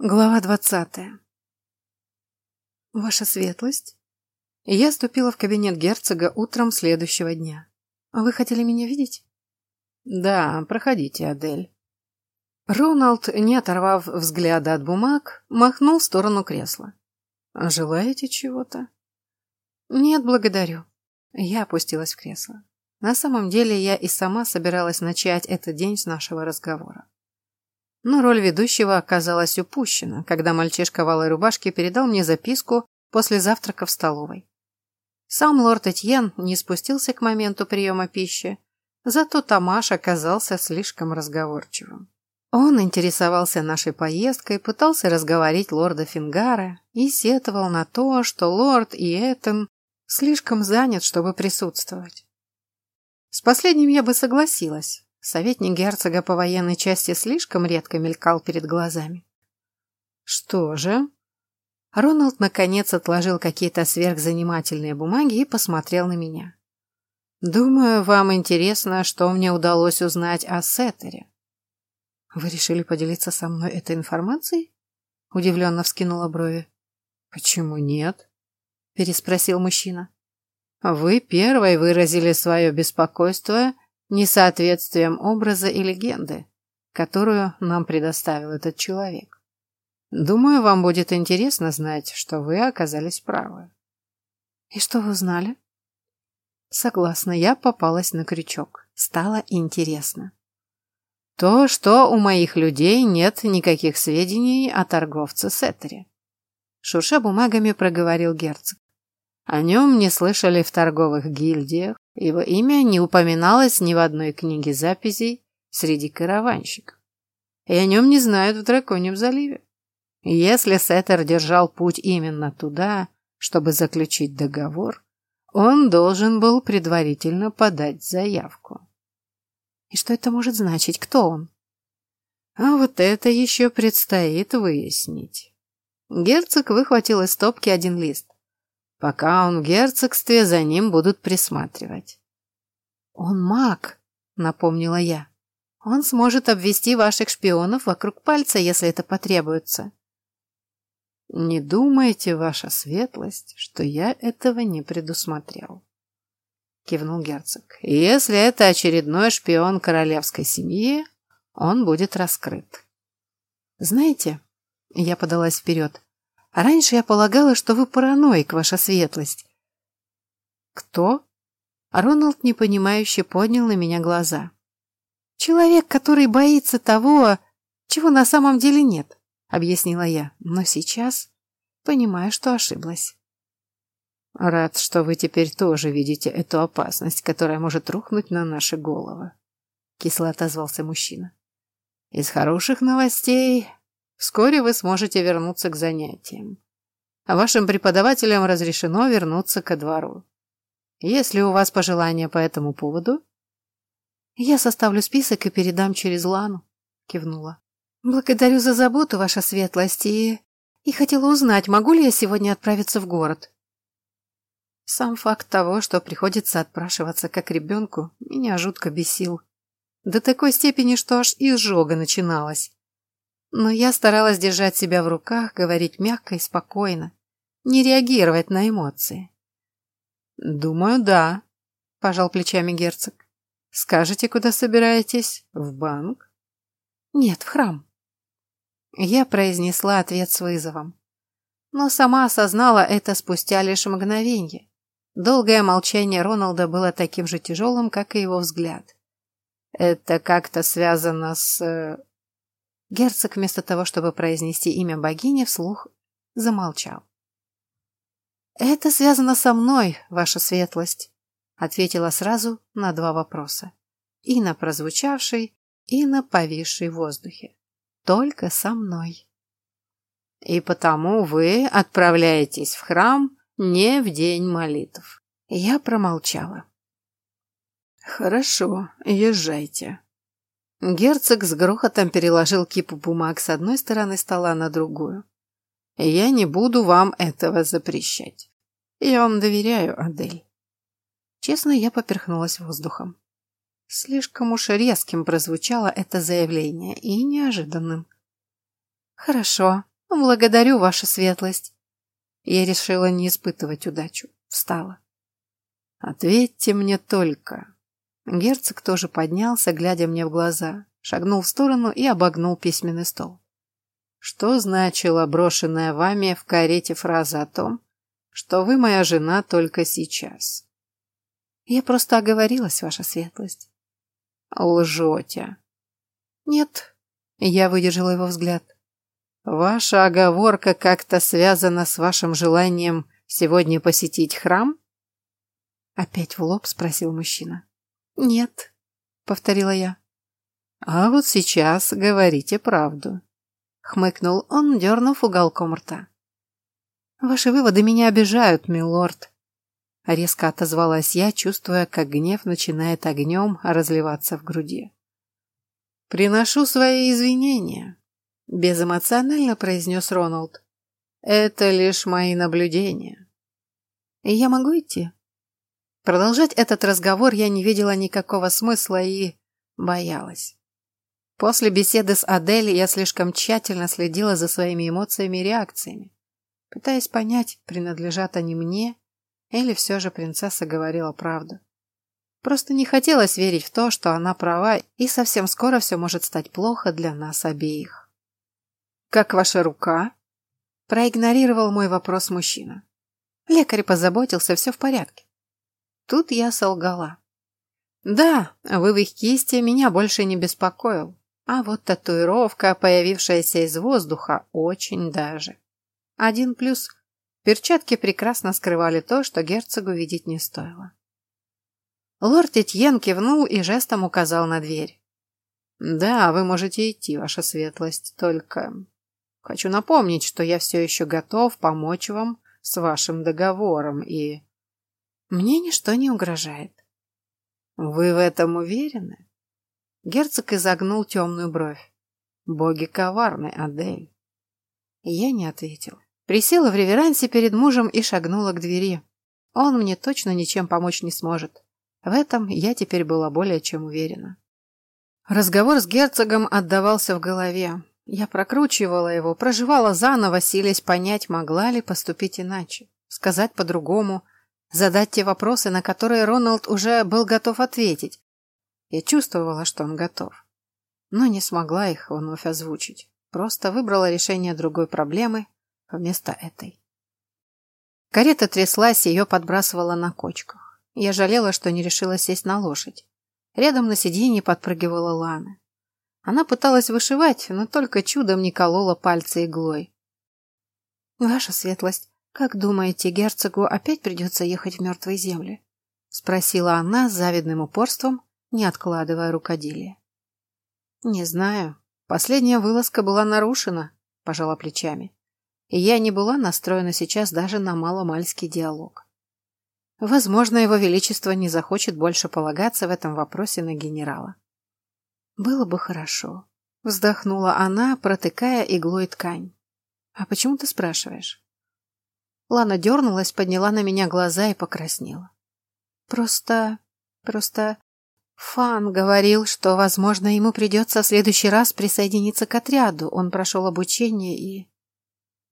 Глава двадцатая. Ваша светлость? Я ступила в кабинет герцога утром следующего дня. Вы хотели меня видеть? Да, проходите, Адель. Роналд, не оторвав взгляда от бумаг, махнул в сторону кресла. Желаете чего-то? Нет, благодарю. Я опустилась в кресло. На самом деле я и сама собиралась начать этот день с нашего разговора. Но роль ведущего оказалась упущена, когда мальчишка в алой рубашке передал мне записку после завтрака в столовой. Сам лорд Этьен не спустился к моменту приема пищи, зато Тамаш оказался слишком разговорчивым. Он интересовался нашей поездкой, пытался разговорить лорда Фингара и сетовал на то, что лорд и Этон слишком занят, чтобы присутствовать. С последним я бы согласилась, Советник герцога по военной части слишком редко мелькал перед глазами. Что же? Роналд наконец отложил какие-то сверхзанимательные бумаги и посмотрел на меня. Думаю, вам интересно, что мне удалось узнать о Сеттере. Вы решили поделиться со мной этой информацией? Удивленно вскинула брови. Почему нет? Переспросил мужчина. Вы первой выразили свое беспокойство несоответствием образа и легенды, которую нам предоставил этот человек. Думаю, вам будет интересно знать, что вы оказались правы. И что вы узнали? Согласна, я попалась на крючок. Стало интересно. То, что у моих людей нет никаких сведений о торговце Сеттере. Шурша бумагами проговорил герцог. О нем не слышали в торговых гильдиях, его имя не упоминалось ни в одной книге записей среди караванщиков. И о нем не знают в Драконьем заливе. Если Сеттер держал путь именно туда, чтобы заключить договор, он должен был предварительно подать заявку. И что это может значить? Кто он? А вот это еще предстоит выяснить. Герцог выхватил из стопки один лист. Пока он в герцогстве, за ним будут присматривать. «Он маг», — напомнила я. «Он сможет обвести ваших шпионов вокруг пальца, если это потребуется». «Не думайте, ваша светлость, что я этого не предусмотрел», — кивнул герцог. «Если это очередной шпион королевской семьи, он будет раскрыт». «Знаете...» — я подалась вперед. А раньше я полагала, что вы параноик, ваша светлость. Кто? Роналд непонимающе поднял на меня глаза. Человек, который боится того, чего на самом деле нет, объяснила я. Но сейчас понимаю, что ошиблась. Рад, что вы теперь тоже видите эту опасность, которая может рухнуть на наши головы. Кисло отозвался мужчина. Из хороших новостей Вскоре вы сможете вернуться к занятиям. А вашим преподавателям разрешено вернуться ко двору. Есть ли у вас пожелания по этому поводу? Я составлю список и передам через Лану, кивнула. Благодарю за заботу, ваша светлость, и... И хотела узнать, могу ли я сегодня отправиться в город. Сам факт того, что приходится отпрашиваться как ребенку, меня жутко бесил. До такой степени, что аж изжога начиналась. Но я старалась держать себя в руках, говорить мягко и спокойно, не реагировать на эмоции. «Думаю, да», – пожал плечами герцог. «Скажете, куда собираетесь? В банк?» «Нет, в храм». Я произнесла ответ с вызовом. Но сама осознала это спустя лишь мгновенье. Долгое молчание Роналда было таким же тяжелым, как и его взгляд. «Это как-то связано с... Герцог вместо того, чтобы произнести имя богини, вслух замолчал. «Это связано со мной, ваша светлость», — ответила сразу на два вопроса. И на прозвучавший, и на повисший воздухе. «Только со мной». «И потому вы отправляетесь в храм не в день молитв». Я промолчала. «Хорошо, езжайте», Герцог с грохотом переложил кипу бумаг с одной стороны стола на другую. «Я не буду вам этого запрещать. Я вам доверяю, Адель». Честно, я поперхнулась воздухом. Слишком уж резким прозвучало это заявление и неожиданным. Хорошо, благодарю ваша светлость. Я решила не испытывать удачу. Встала. Ответьте мне только. Герцог тоже поднялся, глядя мне в глаза, шагнул в сторону и обогнул письменный стол. Что значила брошенная вами в карете фраза о том, что вы моя жена только сейчас? Я просто оговорилась, ваша светлость. Лжете. Нет. Я выдержала его взгляд. Ваша оговорка как-то связана с вашим желанием сегодня посетить храм? Опять в лоб спросил мужчина. Нет, повторила я. А вот сейчас говорите правду. Хмыкнул он, дернув уголком рта. Ваши выводы меня обижают, милорд. Резко отозвалась я, чувствуя, как гнев начинает огнем разливаться в груди. «Приношу свои извинения», — безэмоционально произнес Роналд. «Это лишь мои наблюдения». «Я могу идти?» Продолжать этот разговор я не видела никакого смысла и боялась. После беседы с Адель я слишком тщательно следила за своими эмоциями и реакциями, пытаясь понять, принадлежат они мне или все же принцесса говорила правду. Просто не хотелось верить в то, что она права, и совсем скоро все может стать плохо для нас обеих. «Как ваша рука?» Проигнорировал мой вопрос мужчина. Лекарь позаботился, все в порядке. Тут я солгала. Да, вывих кисти меня больше не беспокоил, а вот татуировка, появившаяся из воздуха, очень даже. Один плюс Перчатки прекрасно скрывали то, что герцогу видеть не стоило. Лорд Этьен кивнул и жестом указал на дверь. «Да, вы можете идти, ваша светлость, только хочу напомнить, что я все еще готов помочь вам с вашим договором и...» «Мне ничто не угрожает». «Вы в этом уверены?» Герцог изогнул темную бровь. «Боги коварны, Адель». Я не ответил. Присела в реверансе перед мужем и шагнула к двери. Он мне точно ничем помочь не сможет. В этом я теперь была более чем уверена. Разговор с герцогом отдавался в голове. Я прокручивала его, проживала заново, силясь понять, могла ли поступить иначе, сказать по-другому, задать те вопросы, на которые Роналд уже был готов ответить. Я чувствовала, что он готов, но не смогла их вновь озвучить. Просто выбрала решение другой проблемы вместо этой. Карета тряслась, ее подбрасывала на кочках. Я жалела, что не решила сесть на лошадь. Рядом на сиденье подпрыгивала Лана. Она пыталась вышивать, но только чудом не колола пальцы иглой. «Ваша светлость, как думаете, герцогу опять придется ехать в мертвые земли?» — спросила она с завидным упорством, не откладывая рукоделие. «Не знаю. Последняя вылазка была нарушена», — пожала плечами и я не была настроена сейчас даже на маломальский диалог. Возможно, его величество не захочет больше полагаться в этом вопросе на генерала. «Было бы хорошо», — вздохнула она, протыкая иглой ткань. «А почему ты спрашиваешь?» Лана дернулась, подняла на меня глаза и покраснела. «Просто... просто... Фан говорил, что, возможно, ему придется в следующий раз присоединиться к отряду. Он прошел обучение и...»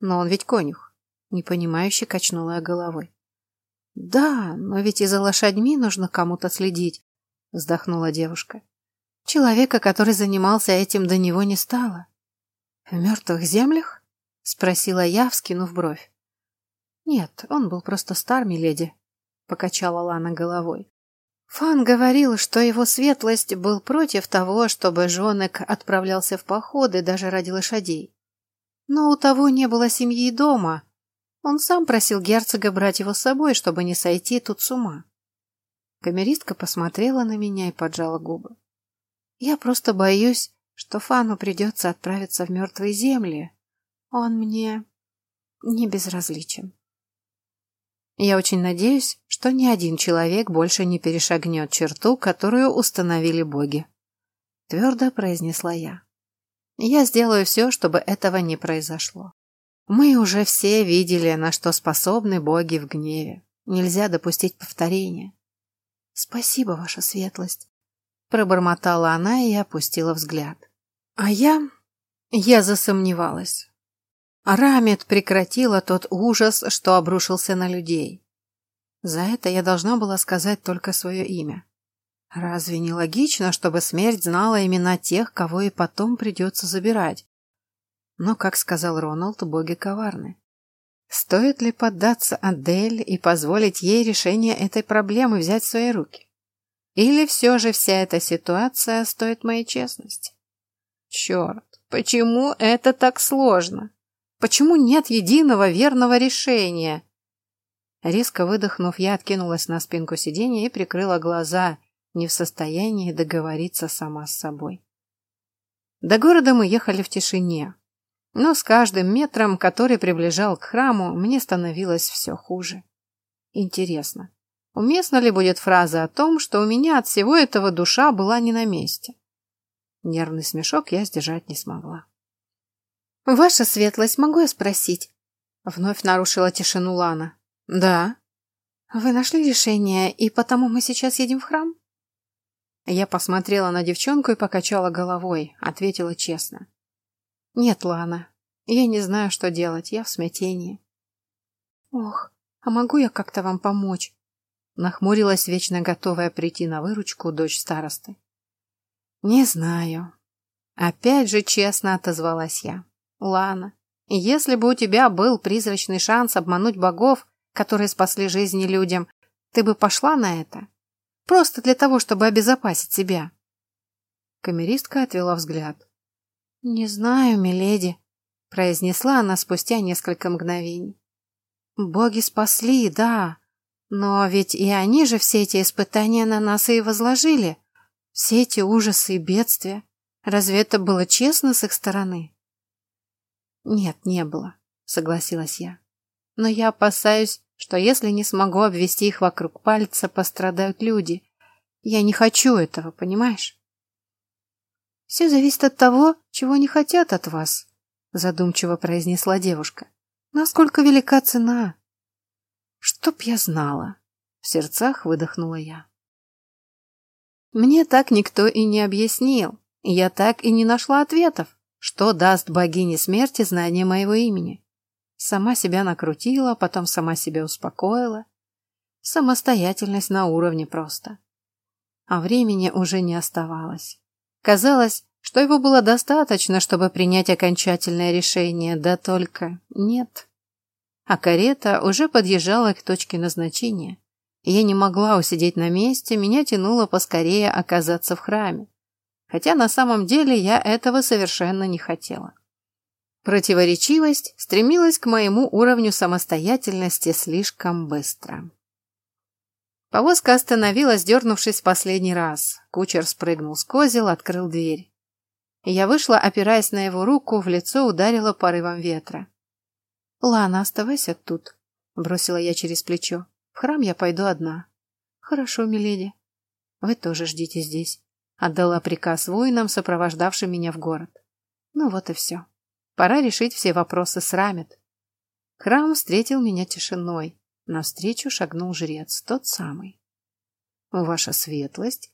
Но он ведь конюх. Непонимающе качнула я головой. Да, но ведь и за лошадьми нужно кому-то следить, вздохнула девушка. Человека, который занимался этим, до него не стало. В мертвых землях? Спросила я, вскинув бровь. Нет, он был просто стар, миледи, покачала Лана головой. Фан говорил, что его светлость был против того, чтобы Жонек отправлялся в походы даже ради лошадей. Но у того не было семьи дома. Он сам просил герцога брать его с собой, чтобы не сойти тут с ума. Камеристка посмотрела на меня и поджала губы. Я просто боюсь, что Фану придется отправиться в мертвые земли. Он мне не безразличен. Я очень надеюсь, что ни один человек больше не перешагнет черту, которую установили боги. Твердо произнесла я. Я сделаю все, чтобы этого не произошло. Мы уже все видели, на что способны боги в гневе. Нельзя допустить повторения. Спасибо, ваша светлость. Пробормотала она и опустила взгляд. А я... Я засомневалась. Рамет прекратила тот ужас, что обрушился на людей. За это я должна была сказать только свое имя. Разве не логично, чтобы смерть знала имена тех, кого и потом придется забирать? Но, как сказал Роналд, боги коварны. Стоит ли поддаться Адель и позволить ей решение этой проблемы взять в свои руки? Или все же вся эта ситуация стоит моей честности? Черт, почему это так сложно? Почему нет единого верного решения? Резко выдохнув, я откинулась на спинку сиденья и прикрыла глаза, не в состоянии договориться сама с собой. До города мы ехали в тишине, но с каждым метром, который приближал к храму, мне становилось все хуже. Интересно, уместна ли будет фраза о том, что у меня от всего этого душа была не на месте? Нервный смешок я сдержать не смогла. «Ваша светлость, могу я спросить?» Вновь нарушила тишину Лана. «Да». «Вы нашли решение, и потому мы сейчас едем в храм?» Я посмотрела на девчонку и покачала головой, ответила честно. «Нет, Лана, я не знаю, что делать, я в смятении». «Ох, а могу я как-то вам помочь?» Нахмурилась вечно готовая прийти на выручку дочь старосты. «Не знаю». Опять же честно отозвалась я. «Лана, если бы у тебя был призрачный шанс обмануть богов, которые спасли жизни людям, ты бы пошла на это?» Просто для того, чтобы обезопасить себя. Камеристка отвела взгляд. «Не знаю, миледи», — произнесла она спустя несколько мгновений. «Боги спасли, да, но ведь и они же все эти испытания на нас и возложили. Все эти ужасы и бедствия. Разве это было честно с их стороны?» «Нет, не было», — согласилась я. «Но я опасаюсь, что если не смогу обвести их вокруг пальца, пострадают люди. Я не хочу этого, понимаешь? Все зависит от того, чего они хотят от вас, задумчиво произнесла девушка. Насколько велика цена? Чтоб я знала, в сердцах выдохнула я. Мне так никто и не объяснил, я так и не нашла ответов, что даст богине смерти знание моего имени. Сама себя накрутила, потом сама себя успокоила. Самостоятельность на уровне просто. А времени уже не оставалось. Казалось, что его было достаточно, чтобы принять окончательное решение, да только нет. А карета уже подъезжала к точке назначения. Я не могла усидеть на месте, меня тянуло поскорее оказаться в храме. Хотя на самом деле я этого совершенно не хотела. Противоречивость стремилась к моему уровню самостоятельности слишком быстро. Повозка остановилась, дернувшись в последний раз. Кучер спрыгнул с козел, открыл дверь. Я вышла, опираясь на его руку, в лицо ударила порывом ветра. «Лана, оставайся тут», — бросила я через плечо. «В храм я пойду одна». «Хорошо, миледи». «Вы тоже ждите здесь», — отдала приказ воинам, сопровождавшим меня в город. Ну вот и все. Пора решить все вопросы с Рамет. Храм встретил меня тишиной. Навстречу шагнул жрец, тот самый. «Ваша светлость?»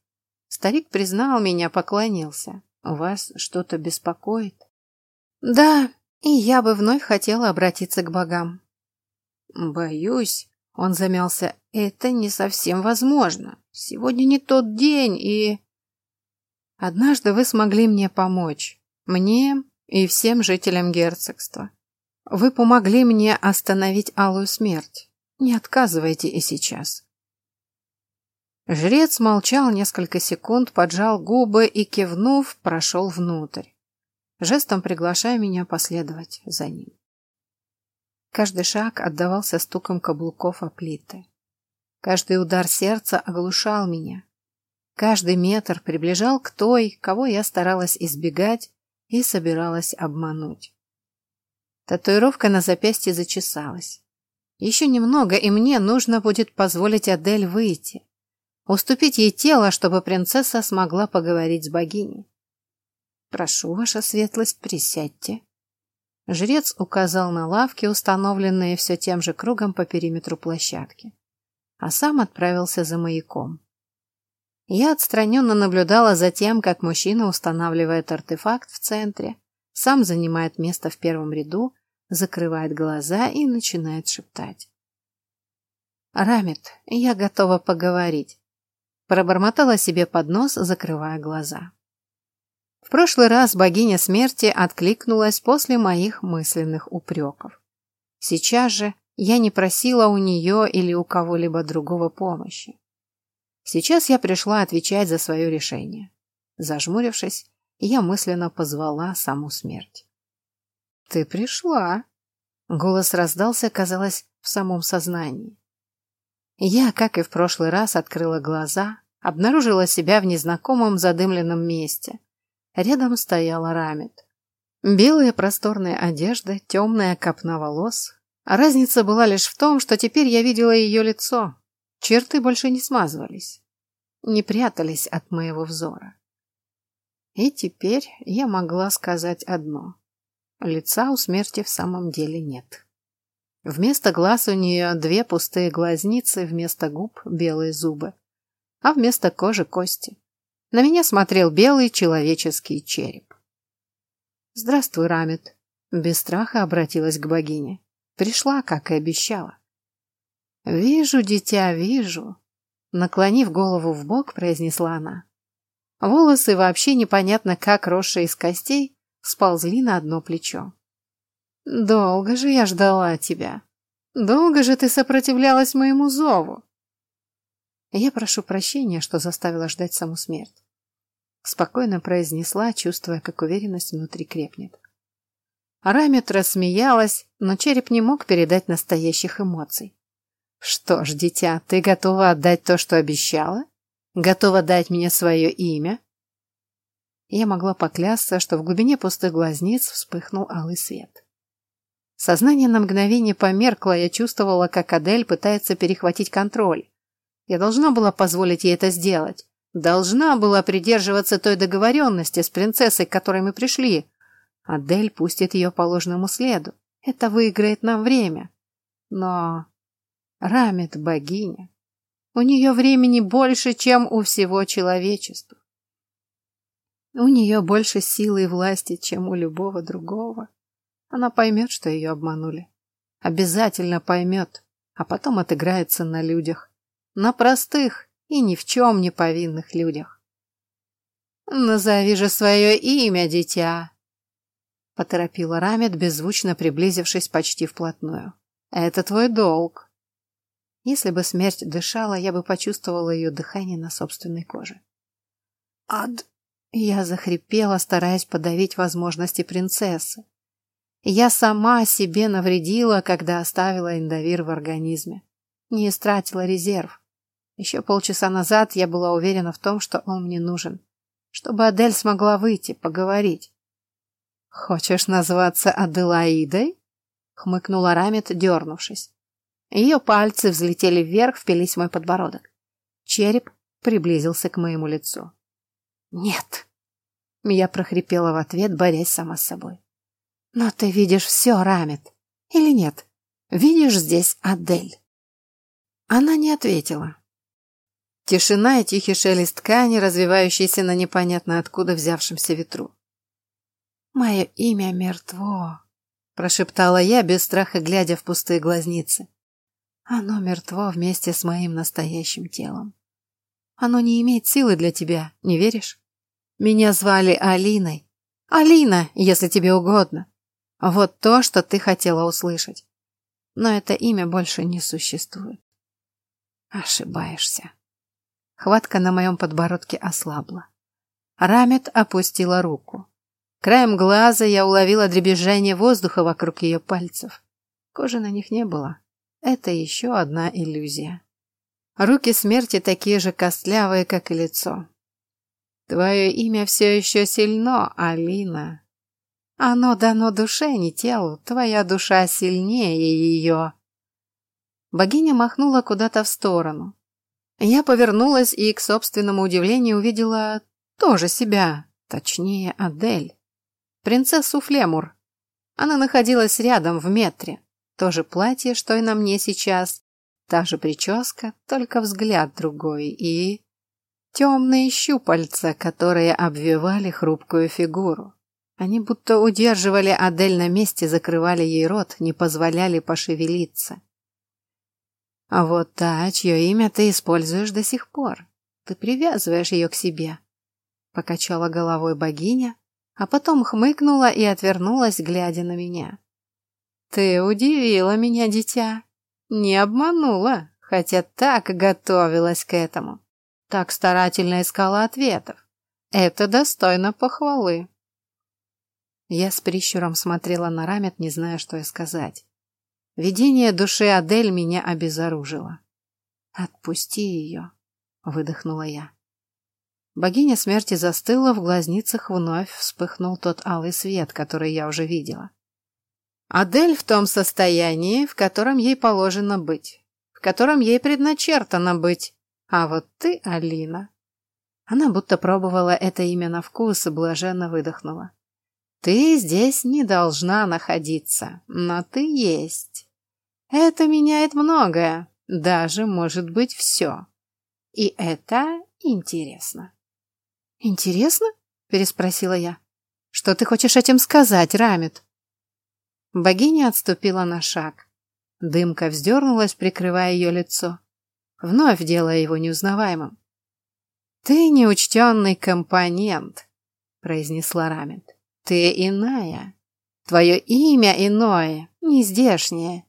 Старик признал меня, поклонился. «Вас что-то беспокоит?» «Да, и я бы вновь хотела обратиться к богам». «Боюсь», — он замялся, — «это не совсем возможно. Сегодня не тот день, и...» «Однажды вы смогли мне помочь. Мне и всем жителям герцогства. Вы помогли мне остановить алую смерть. Не отказывайте и сейчас. Жрец молчал несколько секунд, поджал губы и, кивнув, прошел внутрь, жестом приглашая меня последовать за ним. Каждый шаг отдавался стуком каблуков о плиты. Каждый удар сердца оглушал меня. Каждый метр приближал к той, кого я старалась избегать и собиралась обмануть. Татуировка на запястье зачесалась. Еще немного, и мне нужно будет позволить Адель выйти. Уступить ей тело, чтобы принцесса смогла поговорить с богиней. «Прошу, ваша светлость, присядьте». Жрец указал на лавки, установленные все тем же кругом по периметру площадки, а сам отправился за маяком. Я отстраненно наблюдала за тем, как мужчина устанавливает артефакт в центре, сам занимает место в первом ряду, закрывает глаза и начинает шептать. «Рамит, я готова поговорить», – пробормотала себе под нос, закрывая глаза. В прошлый раз богиня смерти откликнулась после моих мысленных упреков. Сейчас же я не просила у нее или у кого-либо другого помощи. Сейчас я пришла отвечать за свое решение. Зажмурившись, я мысленно позвала саму смерть. «Ты пришла!» Голос раздался, казалось, в самом сознании. Я, как и в прошлый раз, открыла глаза, обнаружила себя в незнакомом задымленном месте. Рядом стояла Рамит. Белая просторная одежда, темная копна волос. Разница была лишь в том, что теперь я видела ее лицо. Черты больше не смазывались, не прятались от моего взора. И теперь я могла сказать одно. Лица у смерти в самом деле нет. Вместо глаз у нее две пустые глазницы, вместо губ белые зубы, а вместо кожи кости. На меня смотрел белый человеческий череп. «Здравствуй, Рамит», — без страха обратилась к богине. Пришла, как и обещала. «Вижу, дитя, вижу», — наклонив голову в бок, произнесла она. Волосы, вообще непонятно как росшие из костей, сползли на одно плечо. «Долго же я ждала тебя. Долго же ты сопротивлялась моему зову». «Я прошу прощения, что заставила ждать саму смерть», — спокойно произнесла, чувствуя, как уверенность внутри крепнет. Рамет рассмеялась, но череп не мог передать настоящих эмоций. «Что ж, дитя, ты готова отдать то, что обещала?» Готова дать мне свое имя?» Я могла поклясться, что в глубине пустых глазниц вспыхнул алый свет. Сознание на мгновение померкло, я чувствовала, как Адель пытается перехватить контроль. Я должна была позволить ей это сделать. Должна была придерживаться той договоренности с принцессой, к которой мы пришли. Адель пустит ее по ложному следу. Это выиграет нам время. Но... Рамит богиня. У нее времени больше, чем у всего человечества. У нее больше силы и власти, чем у любого другого. Она поймет, что ее обманули. Обязательно поймет, а потом отыграется на людях. На простых и ни в чем не повинных людях. «Назови же свое имя, дитя!» Поторопила Рамет, беззвучно приблизившись почти вплотную. «Это твой долг. Если бы смерть дышала, я бы почувствовала ее дыхание на собственной коже. Ад! Я захрипела, стараясь подавить возможности принцессы. Я сама себе навредила, когда оставила индовир в организме. Не истратила резерв. Еще полчаса назад я была уверена в том, что он мне нужен. Чтобы Адель смогла выйти, поговорить. «Хочешь назваться Аделаидой?» — хмыкнула Рамет, дернувшись. Ее пальцы взлетели вверх, впились в мой подбородок. Череп приблизился к моему лицу. «Нет!» Я прохрипела в ответ, борясь сама с собой. «Но ты видишь все, Рамет, или нет? Видишь здесь Адель?» Она не ответила. Тишина и тихий шелест ткани, развивающийся на непонятно откуда взявшемся ветру. «Мое имя мертво», — прошептала я, без страха глядя в пустые глазницы. Оно мертво вместе с моим настоящим телом. Оно не имеет силы для тебя, не веришь? Меня звали Алиной. Алина, если тебе угодно. Вот то, что ты хотела услышать. Но это имя больше не существует. Ошибаешься. Хватка на моем подбородке ослабла. Рамет опустила руку. Краем глаза я уловила дребезжание воздуха вокруг ее пальцев. Кожи на них не было, это еще одна иллюзия. Руки смерти такие же костлявые, как и лицо. Твое имя все еще сильно, Алина. Оно дано душе, не телу. Твоя душа сильнее ее. Богиня махнула куда-то в сторону. Я повернулась и, к собственному удивлению, увидела тоже себя, точнее, Адель. Принцессу Флемур. Она находилась рядом, в метре. То же платье, что и на мне сейчас, та же прическа, только взгляд другой и... Темные щупальца, которые обвивали хрупкую фигуру. Они будто удерживали Адель на месте, закрывали ей рот, не позволяли пошевелиться. А вот та, чье имя ты используешь до сих пор. Ты привязываешь ее к себе. Покачала головой богиня, а потом хмыкнула и отвернулась, глядя на меня. Ты удивила меня, дитя. Не обманула, хотя так готовилась к этому. Так старательно искала ответов. Это достойно похвалы. Я с прищуром смотрела на Рамет, не зная, что и сказать. Видение души Адель меня обезоружило. «Отпусти ее», — выдохнула я. Богиня смерти застыла, в глазницах вновь вспыхнул тот алый свет, который я уже видела. Адель в том состоянии, в котором ей положено быть, в котором ей предначертано быть. А вот ты, Алина... Она будто пробовала это имя на вкус и блаженно выдохнула. Ты здесь не должна находиться, но ты есть. Это меняет многое, даже, может быть, все. И это интересно. «Интересно?» – переспросила я. «Что ты хочешь этим сказать, Рамит?» Богиня отступила на шаг. Дымка вздернулась, прикрывая ее лицо, вновь делая его неузнаваемым. «Ты неучтенный компонент», — произнесла Рамит. «Ты иная. Твое имя иное, не здешнее.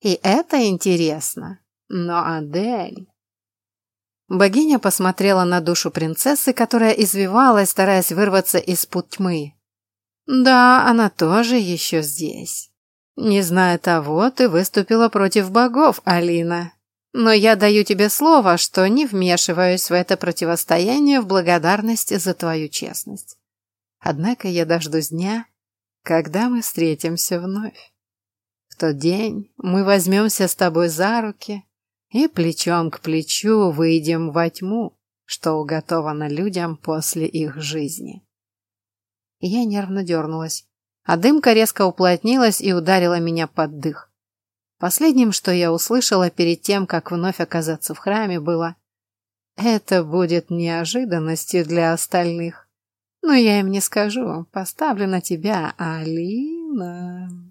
И это интересно. Но Адель...» Богиня посмотрела на душу принцессы, которая извивалась, стараясь вырваться из пут тьмы. Да, она тоже еще здесь. Не зная того, ты выступила против богов, Алина. Но я даю тебе слово, что не вмешиваюсь в это противостояние в благодарность за твою честность. Однако я дождусь дня, когда мы встретимся вновь. В тот день мы возьмемся с тобой за руки и плечом к плечу выйдем во тьму, что уготовано людям после их жизни. Я нервно дернулась, а дымка резко уплотнилась и ударила меня под дых. Последним, что я услышала перед тем, как вновь оказаться в храме, было «Это будет неожиданностью для остальных, но я им не скажу, поставлю на тебя, Алина».